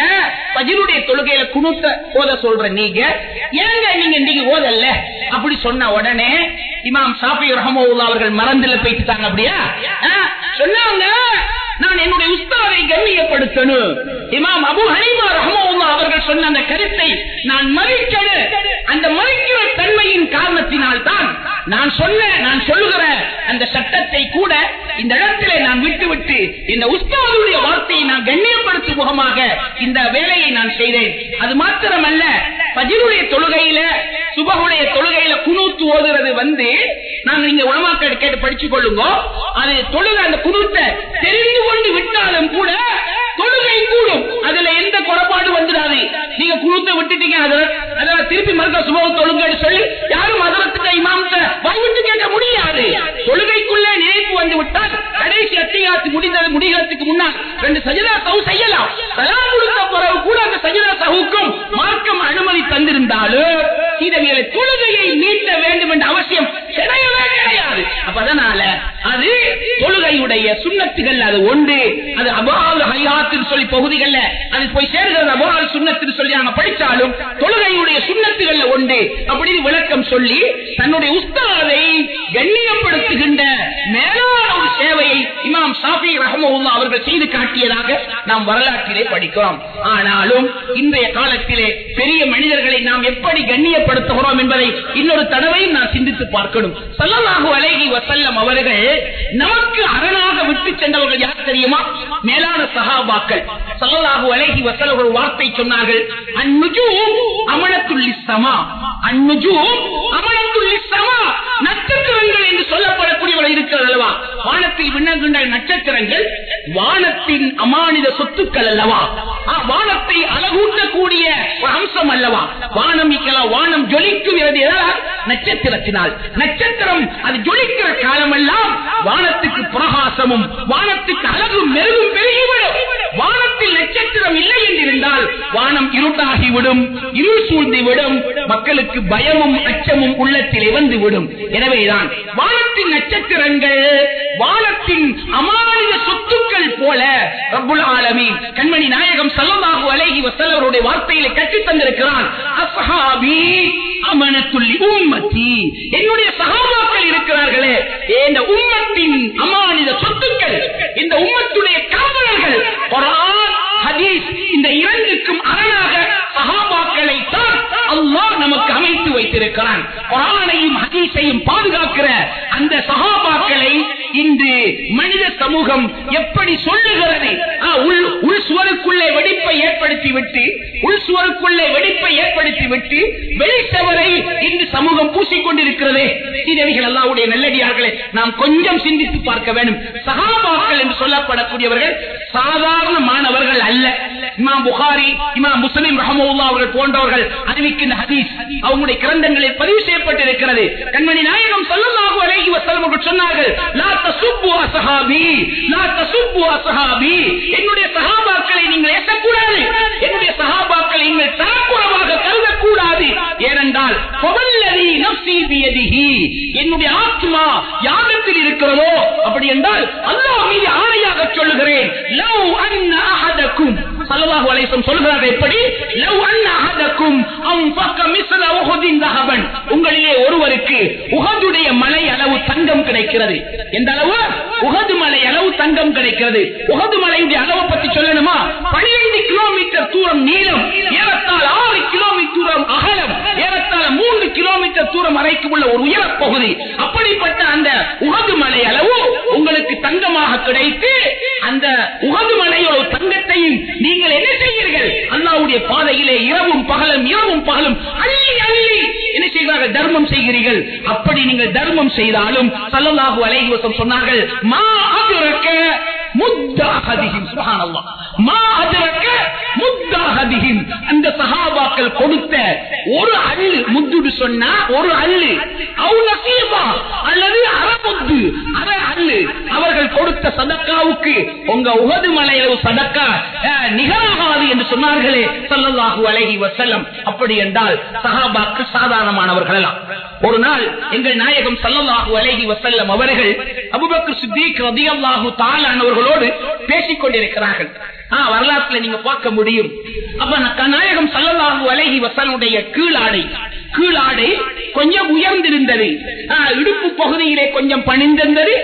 பஜிருடைய தொழுகையில குணுத்த ஓத சொல்ற நீங்க ஏங்க நீங்க இன்னைக்கு ஓதல்ல? அப்படி சொன்ன உடனே இமாம் சாஃபி ரஹமவுல்லா அவர்கள் மறந்துல போயிட்டு அப்படியா? சொன்னாங்க நான் என்னுடைய உஸ்தாவை கண்ணியப்படுத்தணும். இமாம் அபு ஹனிமா ரஹமவுல்லா அவர்கள் சொன்ன அந்த கருத்தை நான் மதிக்கணும் அந்த மதிக்கிற தன்மையின் காரணத்தினால் தான் நான் சொன்ன நான் சொல்லுகிற அந்த சட்டத்தை கூட இந்த இடத்திலே நான் விட்டுவிட்டு இந்த உஸ்தாவுடைய வார்த்தையை நான் கண்ணியப்படுத்தும் முகமாக இந்த வேலையை நான் செய்தேன். அது மாத்திரமல்ல பஜிருடைய தொழுகையில சுபகுடைய தொழுகையில குணூத்து ஓதுறது வந்து நாங்க இங்க உணவாக்க கேட்டு படிச்சு கொள்ளுங்க அது தொழில் அந்த குனூத்தை தெரிந்து கொண்டு விட்டாலும் கூட தொழுகை கூடும். அதுல எந்த குறைபாடு வந்துடாது. நீங்க குழுத்தை விட்டுட்டீங்க அதுல திருப்பி மறுக்க சுபம் தொழுங்கன்னு சொல்லி யாரும் அதற்கு இமாமத்தை வாய்விட்டு கேட்க முடியாது. தொழுகைக்குள்ளே நினைப்பு வந்து விட்டால் கடைசி அத்தியாசி முடிந்தது முடிகிறதுக்கு முன்னால் ரெண்டு சஜிதா சவு செய்யலாம். சலாம் கொடுத்த பிறகு கூட அந்த சஜிதா சவுக்கும் மார்க்கம் அனுமதி தந்திருந்தாலும் சீதவியலை தொழுகையை மீட்ட வேண்டும் என்ற அவசியம் கிடையவே கிடையாது. அப்ப அதனால அது தொழுகையுடைய சுண்ணத்துகள் அது ஒன்று. அது அபாவது ஹையாத் சொல்லி பகுதிகள்ல அது போய் சொல்லி நாங்க படிச்சாலும் தொழுகையுடைய சுண்ணத்துகள்ல அப்படின்னு விளக்கம் சொல்லி தன்னுடைய உஸ்தாதை கண்ணியப்படுத்துகின்ற மேலான ஒரு சேவையை இமாம் ரஹமவுல்லா அவர்கள் செய்து காட்டியதாக நாம் வரலாற்றிலே படிக்கிறோம். ஆனாலும் இன்றைய காலத்திலே பெரிய மனிதர்களை நாம் எப்படி கண்ணியப்படுத்துகிறோம் என்பதை இன்னொரு தடவையும் நான் சிந்தித்து பார்க்கணும். சல்லல்லாஹு அலைஹி அவர்கள் நமக்கு அரணாக விட்டு சென்றவர்கள் யார் தெரியுமா? மேலான சகாபா சஹாபாக்கள் சல்லல்லாஹு அலஹி வசல் ஒரு வார்த்தை சொன்னார்கள். அந்நுஜூம் அமலத்துள்ளி சமா அந்நுஜூம் அமலத்துள்ளி சமா நட்சத்திரங்கள் என்று சொல்லப்படக்கூடியவர்கள் இருக்கிறது அல்லவா? வானத்தில் விண்ணங்குண்ட நட்சத்திரங்கள் வானத்தின் அமானித சொத்துக்கள் அல்லவா? வானத்தை அழகூட்டக்கூடிய ஒரு அம்சம் அல்லவா? வானம் இக்கலாம் வானம் ஜொலிக்குகிறது நட்சத்திரத்தினால். நட்சத்திரம் அது ஜொலிக்கிற காலமெல்லாம் வானத்துக்கு பிரகாசமும் வானத்துக்கு அழகும் மெருகும் பெருகிவிடும் வானத்தில் நட்சத்திரம் இல்லை என்றிருந்தால் வானம் இருட்டாகிவிடும் இருள் சூழ்ந்துவிடும் மக்களுக்கு பயமும் அச்சமும் உள்ளத்திலே வந்து விடும் எனவேதான் வானத்தின் நட்சத்திரங்கள் வானத்தின் அமானித சொத்துக்கள் போல ரபுல் ஆலமி கண்மணி நாயகம் ஸல்லல்லாஹு அழகி வஸல்லம் அவருடைய வார்த்தையிலே கற்றுத் தந்திருக்கிறான் அசஹாபி அமனத்துல்லி உம்மத்தி. என்னுடைய சகாபாக்கள் இருக்கிறார்களே இந்த உம்மத்தின் அமானித சொத்துக்கள் இந்த உம்மத்துடைய காவலர்கள் குர்ஆன் ஹதீஸ் இந்த இரண்டுக்கும் அரணாக சகாபாக்களை தான் அல்லாஹ் நமக்கு அமைத்து வைத்திருக்கிறான். குரானையும் ஹதீஸையும் பாதுகாக்கிற அந்த சகாபாக்களை இன்று மனித சமூகம் எப்படி சொல்லுகிறது? உள் உள் சுவருக்குள்ளே வெடிப்பை ஏற்படுத்தி விட்டு உள் சுவருக்குள்ளே வெடிப்பை ஏற்படுத்தி விட்டு வெளிச்சவரை இன்று சமூகம் பூசிக்கொண்டிருக்கிறதே. சீதவிகள் அல்லாவுடைய நல்லடியார்களை நாம் கொஞ்சம் சிந்தித்து பார்க்க வேண்டும். சகாபாக்கள் என்று சொல்லப்படக்கூடியவர்கள் சாதாரண மாணவர்கள் அல்ல. இமாம் புகாரி இமாம் முஸ்லிம் ரஹமுல்லா அவர்கள் போன்றவர்கள் அறிவிக்கின்ற ஹதீஸ் அவங்களுடைய கிரந்தங்களில் பதிவு செய்யப்பட்டிருக்கிறது. கண்மணி நாயகம் ஸல்லல்லாஹு அலைஹி வஸல்லம் சொன்னார்கள் லா தசுப்பு அசஹாபி லா தசுப்பு அசஹாபி என்னுடைய சஹாபாக்களை நீங்கள் எட்டக்கூடாது. என்னுடைய சஹாபாக்களை நீங்கள் தரக்குறவாக கருதக்கூடாது. ஏனென்றால் ஃபவல்லதி நஃப்ஸி என்னுடைய ஆத்மா யாரிடத்தில் இருக்கிறதோ அப்படி என்றால் அல்லாஹ் மீது ஆணையாக சொல்லுகிறேன் லவ் அன்ன அஹதக்கும். சல்லாஹு அலைசம் சொல்கிறார் எப்படி? உங்களிலே ஒருவருக்கு உகதுடைய மலை அளவு தங்கம் கிடைக்கிறது. எந்த அளவு? உகது மலை அளவு தங்கம் கிடைக்கிறது. உகது மலையுடைய அளவை பத்தி சொல்லணுமா? 12 கிலோமீட்டர் தூரம் நீளம் ஏறத்தால் ஆறு கிலோமீட்டர் தூரம் அகலம் ஏறத்தால் மூன்று கிலோமீட்டர் தூரம் வரைக்கும் உள்ள ஒரு உயர பகுதி அப்படிப்பட்ட அந்த உகது மலை அளவு உங்களுக்கு தங்கமாக கிடைத்து அந்த உகது மலையோட தங்கத்தையும் நீ நீங்கள் என்ன செய்வீர்கள்? அல்லாவுடைய பாதையிலே இரவும் பகலும் இரவும் பகலும் அள்ளி அள்ளி என்ன செய்வார்கள்? தர்மம் செய்கிறீர்கள். அப்படி நீங்கள் தர்மம் செய்தாலும் சல்லல்லாஹு அலைஹி வஸல்லம் சொன்னார்கள் மா அத்ரக முத்தாஹதிஹிம் சுபஹானல்லாஹ். அந்த சஹாபாக்கள் கொடுத்த ஒரு அள்ளு முத்துடு சொன்னா ஒரு அள்ளு அவு நசீபா அல்லது அரமுத்து அற அள்ளு அவர்கள் கொடுத்த சதக்காவுக்கு உங்க உகது மலையில சதக்கா நிகராகாது என்று சொன்னார்களே சல்லல்லாஹு அலஹி வசல்லம் அப்படி என்றால் சஹாபாக்கள் சாதாரணமானவர்கள் எல்லாம் ஒரு நாள் எங்கள் நாயகம் சல்லல்லாஹு அலஹி வசல்லம் அவர்கள் அபூபக்கர் சித்திக் ரதியல்லாஹு தாலானவர்களோடு பேசிக் கொண்டிருக்கிறார்கள் வரலாற்றுல நீங்க பார்க்க முடியும். அப்ப நாயகம் ஸல்லல்லாஹு அலஹி வசனுடைய கீழாடை கீழாடை கொஞ்சம் உயர்ந்திருந்தது. இடுப்பு பகுதியிலே கொஞ்சம் பணிந்திருந்தது.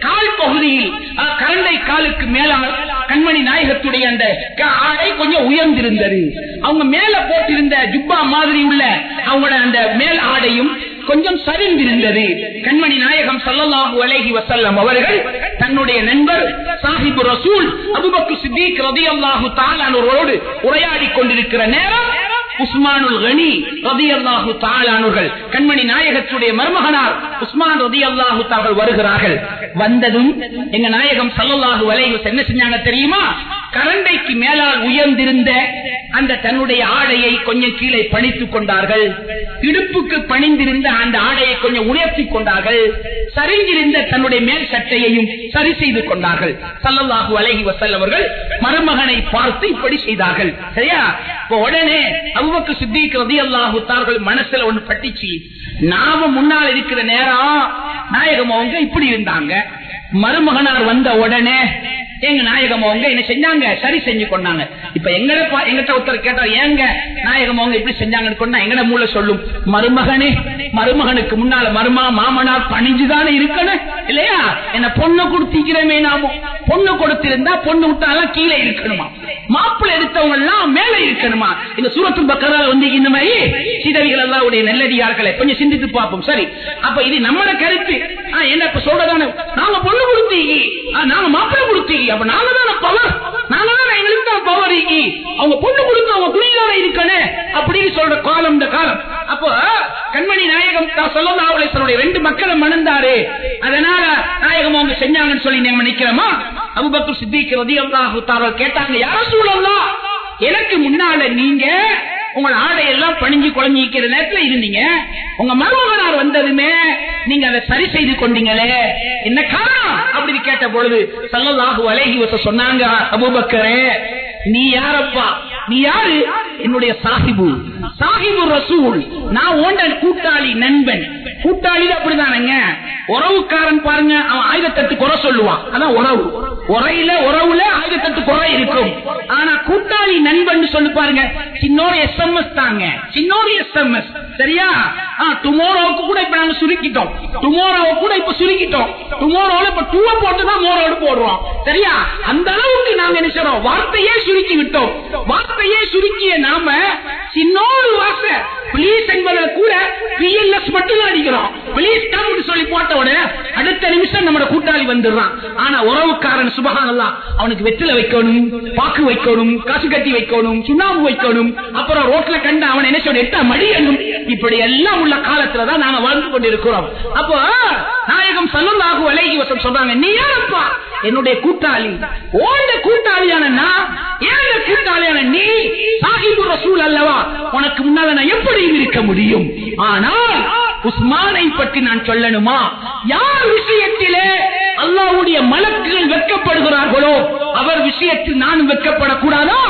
கால் பகுதியில் கரண்டை காலுக்கு மேலால் கண்மணி நாயகத்துடைய அந்த க- ஆடை கொஞ்சம் உயர்ந்திருந்தது. அவங்க மேல போட்டிருந்த ஜுப்பா மாதிரி உள்ள அவங்களோட அந்த மேல் ஆடையும் கொஞ்சம் சரிந்திருந்தது. கண்மணி நாயகம் சல்லாஹூ அலஹி வசல்லம் அவர்கள் தன்னுடைய நண்பர் சாஹிபு ரசூல் அபுபக்கு சித்திக் ரதி அல்லாஹு தாலானோரோடு உரையாடி கொண்டிருக்கிற நேரம் உஸ்மானுல் கனி ரதி அல்லாஹு அவர்கள் கண்மணி நாயகத்துடைய மருமகனார் உஸ்மான் ரதி அல்லாஹு தஆலா வருகிறார்கள். வந்ததும் எங்க நாயகம் சல்லாஹூ அலைஹி என்ன செஞ்சாங்க தெரியுமா? கரண்டைக்கு மேலால் உயர்ந்திருந்த அந்த தன்னுடைய ஆடையை கொஞ்சம் கீழே பணித்துக் கொண்டார்கள். இடுப்புக்கு பணிந்திருந்த அந்த ஆடையை கொஞ்சம் உயர்த்தி கொண்டார்கள். சரிஞ்சிருந்த தன்னுடைய மேல் சட்டையையும் சரி செய்து கொண்டார்கள். சல்லல்லாஹு அலஹி வசல்லவர்கள் அவர்கள் மருமகனை பார்த்து இப்படி செய்தார்கள். சரியா? உடனே அவ்வக்கு சித்திக் ரலியல்லாஹு தார்கள் மனசுல ஒண்ணு பட்டிச்சு. நாம முன்னால் இருக்கிற நேரம் நாயகம் அவங்க இப்படி இருந்தாங்க. மருமகனார் வந்த உடனே எங்க நாயகம் அவங்க என்ன செஞ்சாங்க? சரி செஞ்சு கொண்டாங்க. இப்ப எங்கட பா- எங்கிட்ட ஒருத்தர் கேட்டா ஏங்க நாயகம் அவங்க இப்படி செஞ்சாங்கன்னு கொண்டா எங்கட மூல சொல்லும்? மருமகனே மருமகனுக்கு முன்னால மருமா மாமனார் பணிஞ்சுதானே இருக்கணும் இல்லையா? என்ன பொண்ணு கொடுத்திக்கிறமே நாமோ. பொண்ணு கொடுத்திருந்தா பொண்ணு விட்டாலாம் கீழே இருக்கணுமா? மாப்பிள்ளை எடுத்தவங்க எல்லாம் மேல இருக்கணுமா? இந்த சூரத்து பக்கரால வந்து இந்த மாதிரி சிதவிகள் எல்லாம் உடைய நல்லடியார்களை கொஞ்சம் சிந்தித்து பார்ப்போம். சரி அப்ப இது நம்மளோட கருத்து. என்ன இப்ப சொல்றதானே? நாங்க பொண்ணு கொடுத்தீங்க ஆ, நாங்க மாப்பிள்ளை கொடுத்தீங்க அப்ப நாங்க தானே பவர் நாங்க தானே எங்களுக்கு தான் பவர் அவங்க பொண்ணு கொடுத்து அவங்க துணியோட இருக்கணும் அப்படின்னு சொல்ற காலம் இந்த காலம். அப்போ கண்மணி நாயகம் சொல்லதாவுடைய ரெண்டு மக்களும் மணந்தாரு. அதனால நாயகம் அவங்க செஞ்சாங்கன்னு சொல்லி நம்ம நிக்கிறோமா அபுபக்கர் சித்திக் ரலியல்லாஹு தஆலா கேட்டாங்க யார சூழல்லாம் எனக்கு முன்னால நீங்க உங்க ஆடையெல்லாம் பணிஞ்சு குழஞ்சிக்கிற நேரத்துல இருந்தீங்க. உங்க மருமகனார் வந்ததுமே நீங்க அதை சரி செய்து கொண்டீங்களே. என்ன காரணம்? அப்படின்னு கேட்ட பொழுது சல்லல்லாஹு அலைஹி சொன்னாங்க அபுபக்கரே நீ யாரப்பா? நீ யாரு? என்னுடைய சாஹிபு. சாஹிபு ரசூல் நான் ஓண்டன் கூட்டாளி நண்பன். கூட்டாளி அப்படிதானங்க. உறவுக்காரன் பாருங்க அவன் ஆயுதத்தட்டு குறை சொல்லுவான். அதான் உறவு. உரையில உறவுல ஆயுதத்தட்டு குறை இருக்கும். ஆனா கூட்டாளி நண்பன் சொல்லி பாருங்க. சின்னோட எஸ்எம்எஸ் தாங்க. சின்னோட எஸ்எம்எஸ் சரியா? டுமோரோவுக்கு கூட இப்ப நாங்க சுருக்கிட்டோம். டுமோரோவை கூட இப்ப சுருக்கிட்டோம். டுமோரோல இப்ப டூ போட்டுதான் மோரோடு போடுறோம். சரியா? அந்த அளவுக்கு நாங்க என்ன செய்றோம்? வார்த்தையே சுருக்கி விட்டோம். வார்த்தையே சுருக்கிய நாம சின்னோடு வார்த்தை பிளீஸ் என்பதை கூட பிஎல்எஸ் மட்டும் தான் அடிக்கிறோம். பிளீஸ் கம் சொல்லி போட்ட உடனே அடுத்த நிமிஷம் நம்ம கூட்டாளி வந்துடுறான். ஆனா உறவுக்காரன் அவனுக்கு வெற்றில வைக்கணும் பாக்கு வைக்கணும் காசு கட்டி வைக்கணும் சுண்ணாம்பு வைக்கணும். அப்புறம் ரோட்ல கண்டு அவன் என்ன சொன்ன எட்ட மடியணும் இப்படி எல்லாம் உள்ள காலத்துலதான் நாங்க வாழ்ந்து கொண்டிருக்கிறோம். அப்போ நாயகம் சல்லுல்லாஹு அலைகி வசம் சொல்றாங்க நீ யாரப்பா? என்னுடைய கூட்டாளி. ஓண்ட கூட்டாளியான நான். ஏன் கூட்டாளியான நீ? சாஹிபு ரசூல் அல்லவா. உனக்கு முன்னால நான் எப்படி இருக்க முடியும். ஆனால் உஸ்மானை பற்றி நான் சொல்லணுமா? யார் விஷயத்திலே அல்லாவுடைய மலக்குகள் வெட்கப்படுகிறார்களோ அவர் விஷயத்தில் நான் வெட்கப்படக்கூடாதா?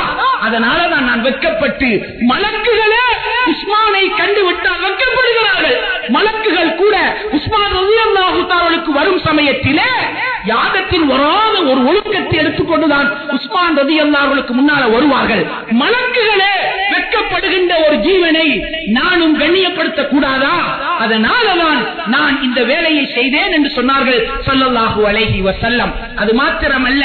அதனால தான் நான் வெட்கப்பட்டு மலக்குகளே உஸ்மானை கண்டு விட்டால் வெட்கப்படுகிறார்கள். மலக்குகள் கூட உஸ்மான் ரலியல்லாஹு வரும் சமயத்திலே யாகத்தின் வராத ஒரு ஒழுக்கத்தை எடுத்துக்கொண்டுதான் உஸ்மான் ரதி அல்லாஹர்களுக்கு முன்னால வருவார்கள். மலக்குகளே வெட்கப்படுகின்ற ஒரு ஜீவனை நானும் கண்ணியப்படுத்த கூடாதா அதனாலதான் நான் இந்த வேலையை செய்தேன் என்று சொன்னார்கள் சல்லல்லாஹு அலைஹி வசல்லம் அது மாத்திரமல்ல.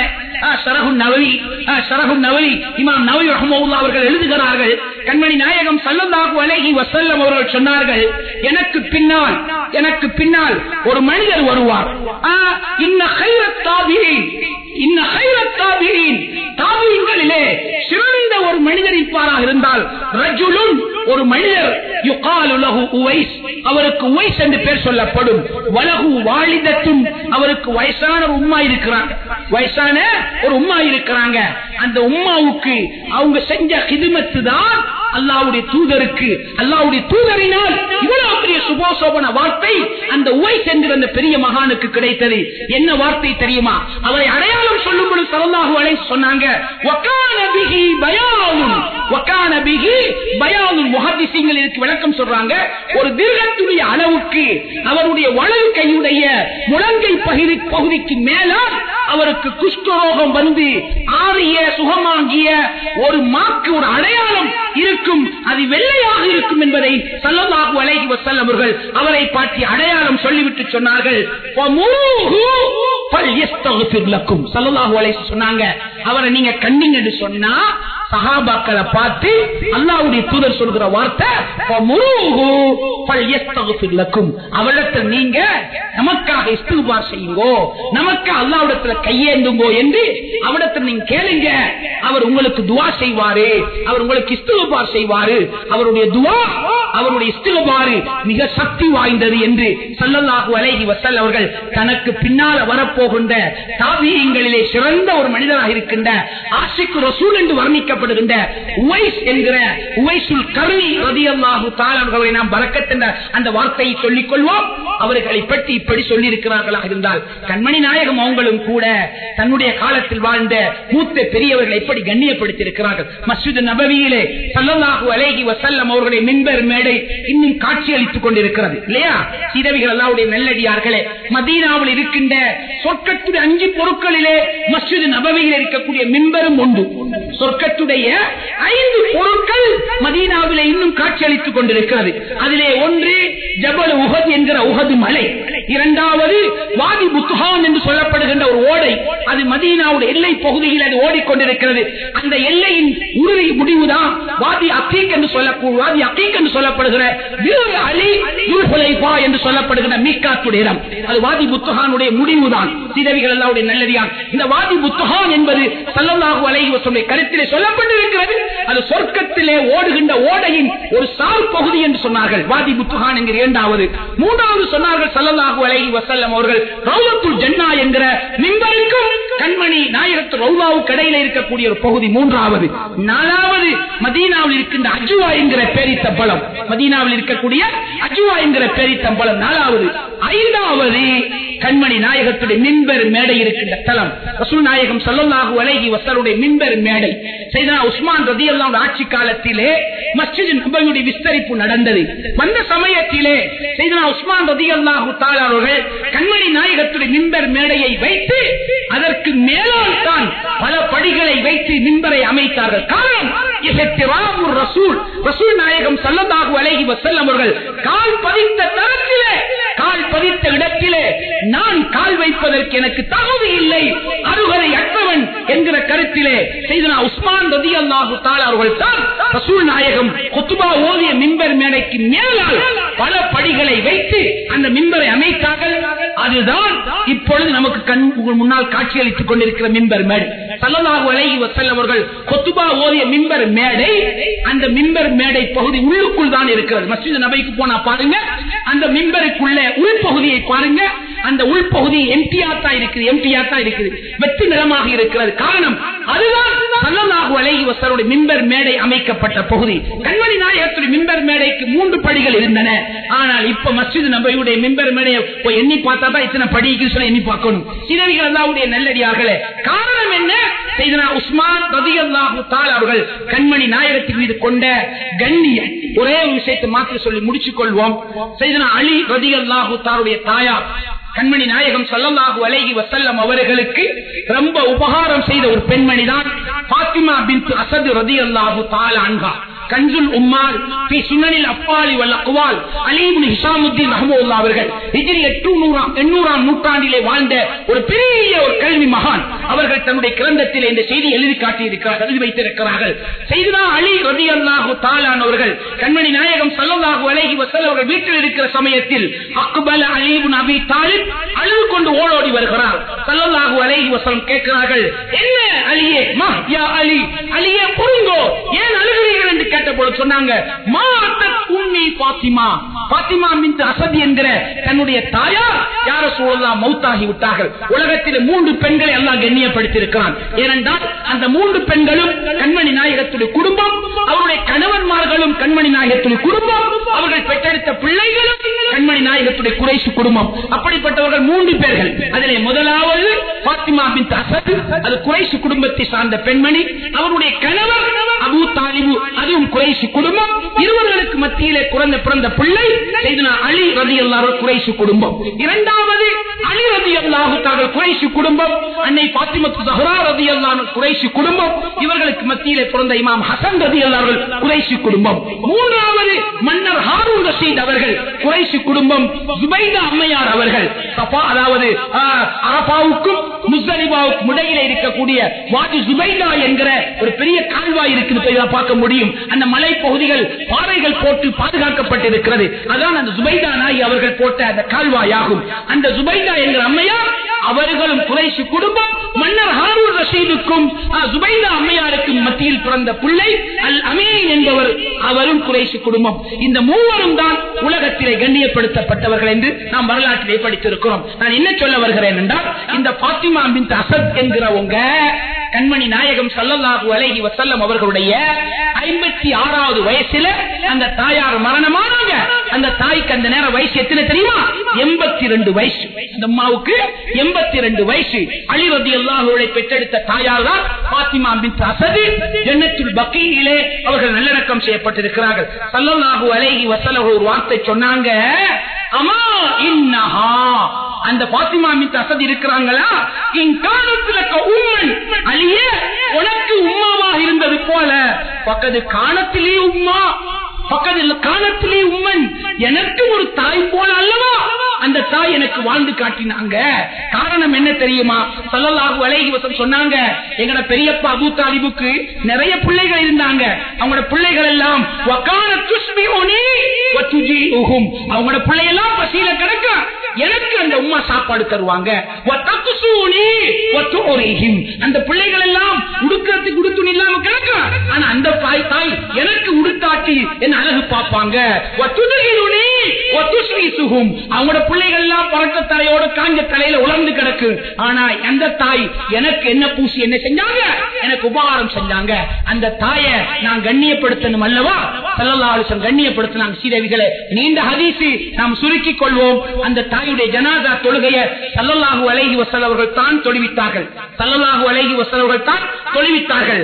அவர்கள் எழுதுகிறார்கள். கண்மணி நாயகம் சல்லல்லாஹு அலைஹி வசல்லம் அவர்கள் சொன்னார்கள் எனக்கு பின்னால் எனக்கு பின்னால் ஒரு மனிதர் வருவார். இன்ன ஹைரத் தாபிரீன் ஹைரத் சிறந்த ஒரு மனிதர் இருப்பாராக இருந்தால் ரஜுலும் ஒரு மனிதர். அவருக்கு உவைஸ் என்று பேர் சொல்லப்படும். வலகு வாலிதத்தும் அவருக்கு வயசான ஒரு உம்மா இருக்கிறாங்க. வயசான ஒரு உம்மா இருக்கிறாங்க. அந்த உம்மாவுக்கு அவங்க செஞ்ச கிதுமத்து தான் அல்லாவுடைய தூதருக்கு அல்லாவுடைய தூதரினால் இவ்வளவு பெரிய சுபோசோபன வார்த்தை அந்த உவைஸ் என்கிற அந்த பெரிய மகானுக்கு கிடைத்தது. என்ன வார்த்தை தெரியுமா? அவரை அடையாளம் சொல்லும்போது சரல்லாஹு அலை சொன்னாங்க ஒக்கான பிகி பயாலும் ஒக்கான பிகி பயாலும் முகதிசிங்கள் இதுக்கு விளக்கம் சொல்றாங்க ஒரு தீர்க்கத்துடைய அளவுக்கு அவருடைய வலது கையுடைய முழங்கை பகுதி பகுதிக்கு மேல அவருக்கு குஷ்டரோகம் வந்து ஆறிய சுகமாகிய ஒரு மாக்கு ஒரு அடையாளம் இருக்கும். அது வெள்ளையாக இருக்கும் என்பதை சல்லமாக அலைஹி வசல் அவர்கள் அவரை பாட்டி அடையாளம் சொல்லிவிட்டு சொன்னார்கள். சொன்னாங்க. அவரை நீங்க கண்டிங்கன்னு சொன்னா சஹாபாக்களை பார்த்து அல்லாவுடைய தூதர் சொல்கிற வார்த்தை அவளிடத்தில் நீங்க நமக்காக இஸ்துபார் செய்யுங்கோ நமக்கு அல்லாவிடத்துல கையேந்துங்கோ என்று அவரிடத்தில் நீங்க கேளுங்க. அவர் உங்களுக்கு துவா செய்வாரு அவர் உங்களுக்கு இஸ்துபார் செய்வாரு. அவருடைய துவா அவருடைய இஸ்துபாரு மிக சக்தி வாய்ந்தது என்று சல்லல்லாஹு அலைஹி வசல் அவர்கள் தனக்கு பின்னால் வரப்போகின்ற தாவியங்களிலே சிறந்த ஒரு மனிதராக இருக்கின்ற ஆசிக்கு ரசூல் என்று வர்ணிக்க சொல்லப்படுகின்ற உவைஸ் என்கிற உவைசுல் கருணி ரதியல்லாஹு தாளர்களை நாம் பறக்கத்தின்ற அந்த வார்த்தையை சொல்லிக் கொள்வோம். அவர்களை பற்றி இப்படி சொல்லி இருக்கிறார்களாக இருந்தால் கண்மணி நாயகம் அவங்களும் கூட தன்னுடைய காலத்தில் வாழ்ந்த மூத்த பெரியவர்களை எப்படி கண்ணியப்படுத்தி இருக்கிறார்கள் மஸ்ஜித் நபவியிலே சல்லல்லாஹு அலேஹி வசல்லம் அவர்களுடைய மின்பர் மேடை இன்னும் காட்சி அளித்துக் கொண்டிருக்கிறது. இல்லையா? சிதவிகள் அல்லாவுடைய நல்லடியார்களே மதீனாவில் இருக்கின்ற சொர்க்கத்துடைய அஞ்சு பொருட்களிலே மஸ்ஜித் நபவியில் இருக்கக்கூடிய மின்பரும் உண்டு. சொர்க்கத்துடைய ஐந்து பொருட்கள் மதீனாவிலே இன்னும் காட்சியளித்துக் கொண்டிருக்கிறது. அதிலே ஒன்று ஜபல் உகத் என்கிற உகது மலை. இரண்டாவது வாதி புத்துஹான் என்று சொல்லப்படுகின்ற ஒரு ஓடை. அது மதீனாவுடைய எல்லை பகுதியில் அது ஓடிக்கொண்டிருக்கிறது. அந்த எல்லையின் உறுதி முடிவுதான் வாதி அக்கீக் என்று சொல்ல வாதி அக்கீக் என்று சொல்லப்படுகிற அலி யுல்ஹுலைஃபா என்று சொல்லப்படுகிற மீக்காத்துடைய இடம். அது வாதி புத்துஹானுடைய முடிவுதான். சீதவிகள் எல்லாருடைய நல்லதியான் இந்த வாதி புத்துஹான் என்பது சல்லல்லாஹு அலைஹி வஸல்லம் கருத்திலே சொல்லப்பட்டிருக்கிறது அது சொர்க்கத்திலே ஓடுகின்ற ஓடையின் ஒரு சால் பகுதி என்று சொன்னார்கள். வாதி புத்துஹான் என்கிற இரண்டாவது. மூன்றாவது சொன்னார்கள் சல்லல்லாஹு அலைஹி வசல்லம் அவர்கள் ரவுலத்துல் ஜன்னா என்கிற மிம்பருக்கும் கண்மணி நாயகத்து ரௌலாவுக்கு இடையில இருக்கக்கூடிய ஒரு பகுதி மூன்றாவது. நாலாவது மதீனாவில் இருக்கின்ற அஜுவா என்கிற பேரித்தம்பளம் மதீனாவில் இருக்கக்கூடிய அஜுவா என்கிற பேரித்தம்பளம் நாலாவது ஐந்தாவது கண்மணி நாயகத்துடைய மின்பர் மேடை இருக்கின்ற தலம். ரசூல் நாயகம் சல்லாஹு அலைஹி வசலுடைய மின்பர் மேடை. செய்தனா உஸ்மான் ரதி எல்லாம் ஆட்சி காலத்திலே மஸ்ஜித் நபையுடைய விஸ்தரிப்பு நடந்தது. வந்த சமயத்திலே செய்தனா உஸ்மான் ரதியல்லாஹு தஆலா அவர்கள் கண்மணி நாயகத்துடைய மின்பர் மேடையை வைத்து அதற்கு மேலால் தான் பல படிகளை வைத்து மின்பரை அமைத்தார்கள். காரணம் ரசூல் ரசூல் நாயகம் சல்லதாகு அலைஹி வஸல்லம் அவர்கள் கால் பதித்த தரத்திலே கால் பதித்த இடத்திலே நான் கால் வைப்பதற்கு எனக்கு தகுதி இல்லை. அருகதை அற்றவன் என்கிற கருத்திலே செய்தனா உஸ்மான் ரதி அல்லாஹு அவர்கள் தான் ரசூல் நாயகம் கொத்துபா ஓதிய மின்பர் மேடைக்கு மேலால் பல படிகளை வைத்து அந்த மின்பரை அமைத்தார்கள். அதுதான் இப்பொழுது நமக்கு கண் முன்னால் காட்சியளித்துக் கொண்டிருக்கிற மின்பர் மேடை. சல்லதாக வலை வஸல்லம் அவர்கள் கொத்துபா ஓதிய மின்பர் மேடை அந்த மின்பர் மேடை பகுதி உள்ளுக்குள் தான் இருக்கிறது. மசித நபைக்கு போனா பாருங்க அந்த மின்பருக்குள்ள உள்பகுதியை பாருங்க. அந்த உள்பகுதி எம்டியா தான் இருக்குது எம்டியா தான் இருக்குது. வெற்றி நிறமாக இருக்கிறது. காரணம் அதுதான் சல்லல்லாஹு அலைஹி வஸல்லுடைய மிம்பர் மேடை அமைக்கப்பட்ட பகுதி. கண்மணி நாயகத்துடைய மிம்பர் மேடைக்கு மூன்று படிகள் இருந்தன. ஆனால் இப்ப மஸ்ஜித் நபையுடைய மிம்பர் மேடையை போய் எண்ணி பார்த்தா தான் இத்தனை படிக்கு சொல்லி எண்ணி பார்க்கணும். சிறவிகள் அல்லாவுடைய நல்லடியார்களே காரணம் என்ன? செய்தனா உஸ்மான் ரதியல்லாஹு தால் அவர்கள் கண்மணி நாயகத்தின் மீது கொண்ட கண்ணிய ஒரே ஒரு விஷயத்தை மாத்திர சொல்லி முடிச்சுக் கொள்வோம் செய்தனா அலி ரதியல்லாஹு தாருடைய தாயார் கண்மணி நாயகம் சல்லல்லாஹு அலைகி வசல்லம் அவர்களுக்கு ரொம்ப உபகாரம் செய்த ஒரு பெண்மணி தான் பாத்திமா பின் அசது ரதி அல்லாஹு தாலான்கா கஞ்சுல் உம்மால் பி சுனனில் அப்பாலி வல்ல குவால் அலீபுன் ஹிசாமுத்தீன் ரஹமுல்லா அவர்கள் இதில் எட்டு நூறாம் எண்ணூறாம் நூற்றாண்டிலே வாழ்ந்த ஒரு பெரிய ஒரு கல்வி மகான். அவர்கள் தன்னுடைய கிரந்தத்தில் இந்த செய்தி எழுதி காட்டியிருக்கிறார் எழுதி வைத்திருக்கிறார்கள். செய்தனா அலி ரதி அல்லாஹு தாலான் அவர்கள் கண்மணி நாயகம் சல்லல்லாஹு அலஹி வசல் அவர்கள் வீட்டில் இருக்கிற சமயத்தில் அக்பல் அலீபுன் அபி தாலிப் அழுது கொண்டு ஓடோடி வருகிறார். சல்லல்லாஹு அலஹி வசலம் கேட்கிறார்கள் என்ன அலியே? மா யா அலி அலியே புரிந்தோ? ஏன் அழுகிறீர்கள்? என்று கேட்டபோது சொன்னாங்க உம்மி பாத்திமா பாத்திமா மின் அசதி என்கிற தன்னுடைய தாயார் யார சூழலாம் மௌத்தாகி விட்டார்கள். உலகத்தில் மூன்று பெண்களை எல்லாம் கண்ணியப்படுத்தியிருக்கிறான். ஏனென்றால் அந்த மூன்று பெண்களும் கண்மணி நாயகத்துடைய குடும்பம் அவருடைய கணவன்மார்களும் கண்மணி நாயகத்துடைய குடும்பம் அவர்கள் பெற்றெடுத்த பிள்ளைகளும் கண்மணி நாயகத்துடைய குறைசு குடும்பம். அப்படிப்பட்டவர்கள் மூன்று பேர்கள். அதிலே முதலாவது பாத்திமா பின் அசத் அது குறைசு குடும்பத்தை சார்ந்த பெண்மணி அவருடைய கணவர் அபு தாலிபு அதுவும் குறைசு குடும்பம். இருவர்களுக்கு மத்தியிலே குறைந்த பிறந்த பிள்ளை அலி ரதி அல்லாஹ் குறைசு குடும்பம். இரண்டாவது அலி ரதி அல்லாஹு தாங்கள் குறைசு குடும்பம். அன்னை பாத்திமத்து சஹரா ரதி அல்லாஹ் குறைசு குடும்பம். இவர்களுக்கு மத்தியிலே பிறந்த இமாம் ஹசன் ரதி அல்லாஹர்கள் குறைசு குடும்பம். மூன்றாவது மன்னர் ஹாரூன் ரஷீத் அவர்கள் குறைசு குடும்பம். ஜுபைதா அம்மையார் அவர்கள். அதாவது அரபாவுக்கும் முஸ்தலிபாவுக்கும் முடையில இருக்கக்கூடிய வாதி சுபைதா என்கிற ஒரு பெரிய கால்வாய் இருக்குது போய் பார்க்க முடியும். அந்த மலை பகுதிகள் பாறைகள் போட்டு பாதுகாக்கப்பட்டிருக்கிறது. அதான் அந்த சுபைதா நாய் அவர்கள் போட்ட அந்த கால்வாய் ஆகும் அந்த சுபைதா என்கிற அம்மையார் அவர்களும் குறைசி குடும்பம் மன்னர் ஹாரூர் ரஷீதுக்கும் சுபைதா அம்மையாருக்கும் மத்தியில் பிறந்த பிள்ளை அல் அமீன் என்பவர் அவரும் குறைசி குடும்பம். இந்த மூவரும் தான் உலகத்திலே கண்ணியப்படுத்தப்பட்டவர்கள் என்று நாம் வரலாற்றிலே படித்திருக்கிறோம். நான் என்ன சொல்ல வருகிறேன் என்றால் இந்த பாத்திமா பின் அசத் என்கிறவங்க கண்மணி நாயகம் சல்லல்லாஹு அலைஹி வசல்லம் அவர்களுடைய ஐம்பத்தி ஆறாவது வயசுல அந்த தாயார் மரணமானாங்க அந்த தாய்க்கு அந்த நேரம் வயசு எத்தனை தெரியுமா? எண்பத்தி ரெண்டு வயசு. அந்த அம்மாவுக்கு எண்பத்தி ரெண்டு வயசு அழிவதி அல்லாஹுவை பெற்றெடுத்த தாயார் தான் பாத்திமா பின் அசது. ஜன்னத்துல் பக்கீரிலே அவர்கள் நல்லடக்கம் செய்யப்பட்டிருக்கிறார்கள். சல்லல்லாஹு அலைஹி வசல்லம் ஒரு வார்த்தை சொன்னாங்க. அம்மா இன்னஹா. அந்த பாத்திமா மித் அசதி இருக்கிறாங்களா? இங்காலத்துல உம்மன். அழிய உனக்கு உம்மாவாக இருந்தது போல. பக்கத்து காலத்திலேயே உம்மா. பக்கத்தில் காலத்திலே உம்மன் எனக்கு ஒரு தாய் போல அல்லவா? அந்த தாய் எனக்கு வாழ்ந்து காட்டினாங்க. காரணம் என்ன தெரியுமா? சல்லல்லாஹு அலைஹி வஸல்லம் சொன்னாங்க எங்கட பெரியப்பா அபூ தாலிபுக்கு நிறைய பிள்ளைகள் இருந்தாங்க. அவங்களோட பிள்ளைகள் எல்லாம் வகான துஸ்பிஹுனி வ துஜீஹும் அவங்களோட பிள்ளையெல்லாம் பசியில கிடக்க? எனக்கு அந்த உமா சாப்பாடு தருவாங்க. அந்த பிள்ளைகள் எல்லாம் உடுக்கிறதுக்கு உடுத்துணி இல்லாம கிடக்க ஆனா அந்த தாய் தாய் எனக்கு உடுத்தாட்டி என்ன அழகு பார்ப்பாங்க. அவங்களோட பிள்ளைகள் எல்லாம் பறக்க தலையோட காஞ்ச தலையில உலர்ந்து கிடக்கு. ஆனா அந்த தாய் எனக்கு என்ன பூசி என்ன செஞ்சாங்க? எனக்கு உபகாரம் செஞ்சாங்க. அந்த தாயை நான் கண்ணியப்படுத்தணும் அல்லவா? சல்லல்லாஹு கண்ணியப்படுத்தினாங்க. சீரவிகளை நீண்ட ஹதீசி நாம் சுருக்கிக் கொள்வோம். அந்த தாய் நபியுடைய ஜனாதா தொழுகைய சல்லல்லாஹு அழகி வஸல்லம் அவர்கள் தான் தொழுவித்தார்கள். சல்லல்லாஹு அலைகி வஸல்லம் அவர்கள் தான் தொழுவித்தார்கள்.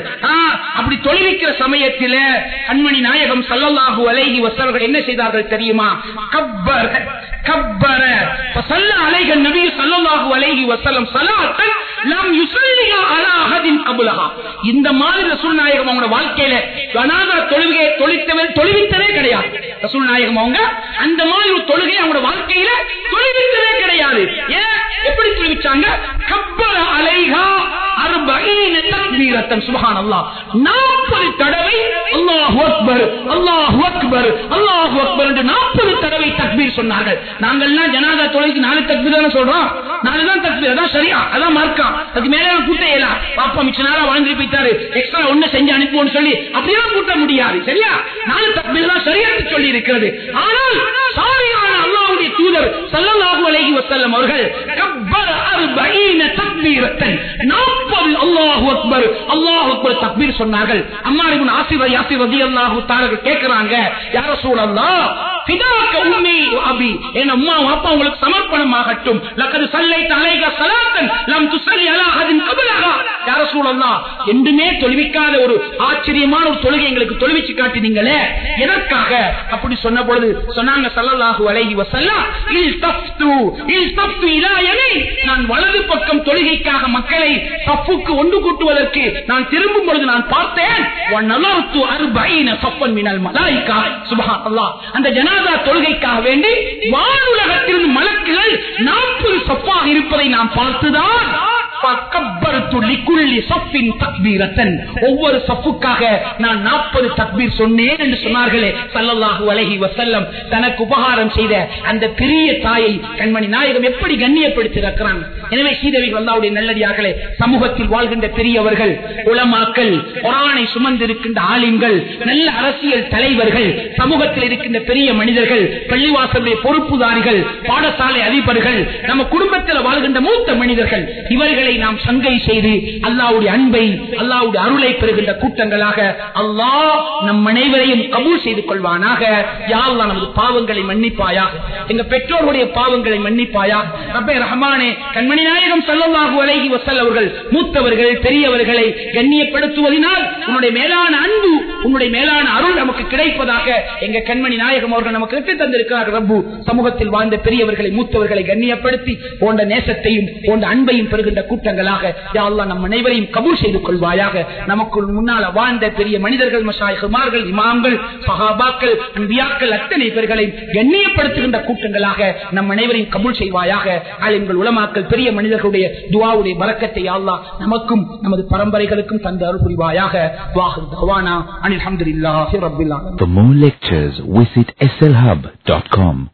அப்படி தொழுவிக்கிற சமயத்தில் கண்மணி நாயகம் சல்லல்லாஹு அலைகி வஸல்லம் அவர்கள் என்ன செய்தார்கள் தெரியுமா? கப்பர் கப்பர فصلى عليه النبي صلى الله عليه وسلم صلاه لم يصليها على احد قبلها இந்த மாதிரி ரசூல் நாயகம் அவங்க வாழ்க்கையில ஜனாதா தொழுகையை தொழித்தவே தொழுவித்தவே கிடையாது ரசூல் நாயகம் அவங்க அந்த மாதிரி ஒரு தொழுகை அவங்க வாழ்க்கையில தொழுவித்தவே கிடையாது ஏன் எப்படி தொழுவிச்சாங்க கப்பர அலைஹா அர்பஈன தக்பீரத்தன் சுப்ஹானல்லாஹ் 40 தடவை அல்லாஹு அக்பர் அல்லாஹு அக்பர் அல்லாஹு அக்பர் என்று 40 தடவை தக்பீர் சொன்னார்கள் நாங்கள்லாம் ஜனாதா தொலைக்கு நாலு தக்பீர் தானே சொல்றோம். நாலு தான் தக்பீர் அதான் சரியா அதான் மார்க்கம். அதுக்கு மேல கூட்ட இயலாம் பாப்பா மிச்ச நேரம் வாழ்ந்து போயிட்டாரு. எக்ஸ்ட்ரா ஒண்ணு செஞ்சு அனுப்புவோம்னு சொல்லி அப்படியெல்லாம் கூட்ட முடியாது. சரியா? நாலு தக்பீர் தான் சரியா சொல்லி இருக்கிறது. ஆனால் சாரியான அல்லாவுடைய தூதர் சல்லல்லாஹு அலைஹி வஸல்லம் அவர்கள் கப்பர் அர்பஈன தக்பீரத்தன். 40 அல்லாஹு அக்பர் அல்லாஹு அக்பர் தக்பீர் சொன்னார்கள். அம்மா இப்னு ஆசிர் யாசிர் ரலியல்லாஹு தஆலா கேக்குறாங்க யா ரசூலல்லாஹ் அபி. என் அம்மா அப்பா உங்களுக்கு சமர்ப்பணமாகட்டும். லக்கது சல்லைத அலைக ஸலாத்தன் லம் துஸல்லி அலா அஹதின் கபலஹா. யா என்றுமே தொழுவிக்காத ஒரு ஆச்சரியமான ஒரு தொழுகை எங்களுக்கு தொழுவிச்சு காட்டினீங்களே. எதற்காக? அப்படி சொன்ன பொழுது சொன்னாங்க சல்லல்லாஹு அலைஹி வஸல்லம் இல் தஃப்து இல் தஃப்து இலா யமீன். நான் வலது பக்கம் தொழுகைக்காக மக்களை சஃப்புக்கு ஒன்று கூட்டுவதற்கு நான் திரும்பும் பொழுது நான் பார்த்தேன் வநலர்து அர்பஈன சஃபன் மினல் மலாயிகா. சுபஹானல்லாஹ். அந்த ஜன ஜனாதா தொழுகைக்காக வேண்டி வானுலகத்தில் மலக்குகள் நாற்பது சொப்பாக இருப்பதை நாம் பார்த்துதான் ஒவ்வொரு சப்புக்காக நான் நாற்பது தக்பீர் சொன்னேன் என்று சொன்னார்களே அலஹி வசல்லம் தனக்கு உபகாரம் செய்த அந்த பெரிய தாயை கண்மணி நாயகம் எப்படி கண்ணியப்படுத்தியிருக்கிறான் எனவே சீதவிகள் அல்லாவுடைய நல்லடியார்களே சமூகத்தில் வாழ்கின்ற பெரியவர்கள் உளமாக்கல் குரானை சுமந்திருக்கின்ற ஆலிம்கள் நல்ல அரசியல் தலைவர்கள் சமூகத்தில் இருக்கின்ற பெரிய மனிதர்கள் பள்ளிவாசலுடைய பொறுப்புதாரிகள் பாடசாலை அதிபர்கள் நம்ம குடும்பத்தில் வாழ்கின்ற மூத்த மனிதர்கள் இவர்களை நாம் சங்கை செய்து அல்லாவுடைய அன்பை அல்லாவுடைய அருளை பெறுகின்ற கூட்டங்களாக அல்லாஹ் நம் அனைவரையும் கபூல் செய்து கொள்வானாக. யாழ்லா நமது பாவங்களை மன்னிப்பாயா? எங்க பெற்றோருடைய பாவங்களை மன்னிப்பாயா? ரப்பே ரஹமானே கண்மணி நாயகம் சல்லல்லாஹு அலைஹி வஸல்லம் அவர்கள் மூத்தவர்கள் பெரியவர்களை கண்ணியப்படுத்துவதனால் உன்னுடைய மேலான அன்பு உன்னுடைய மேலான அருள் நமக்கு கிடைப்பதாக எங்க கண்மணி நாயகம் அவர்கள் நமக்கு விட்டு தந்திருக்கிறார். ரப்பு சமூகத்தில் வாழ்ந்த பெரியவர்களை மூத்தவர்களை கண்ணியப்படுத்தி போன்ற நேசத்தையும் போன்ற அன்பையும் பெறுகின்ற கூட்டங்களாக யா அல்லாஹ் நம் அனைவரையும் கபூல் செய்து கொள்வாயாக. நமக்கு முன்னால் வாழ்ந்த பெரிய மனிதர்கள் மஷாய்குமார்கள் இமாம்கள் சகாபாக்கள் அன்பியாக்கள் அத்தனை பேர்களையும் கண்ணியப்படுத்துகின்ற கூட்டங்களாக நம் அனைவரையும் கபூல் செய்வாயாக. ஆலிம்கள் உலமாக்கள் பெரிய மனிதர்களுடைய துவாவுடைய வழக்கத்தை யா நமக்கும் நமது பரம்பரைகளுக்கும் தந்து அருள் புரிவாயாக. வாஹு தவானா. அனில் அஹமதுல்லாஹி ரப்பில் ஆலமீன். For more lectures, visit slhub.com.